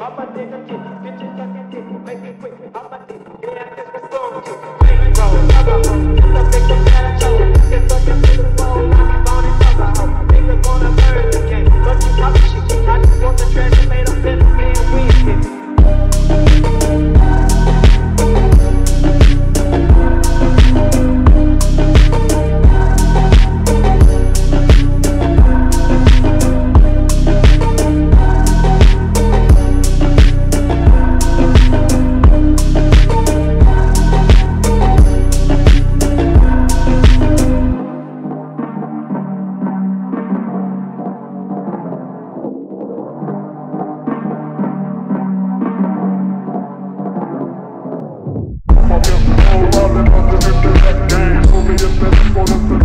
Papa, take a. Pulling up the hip to that game. Only if that's for the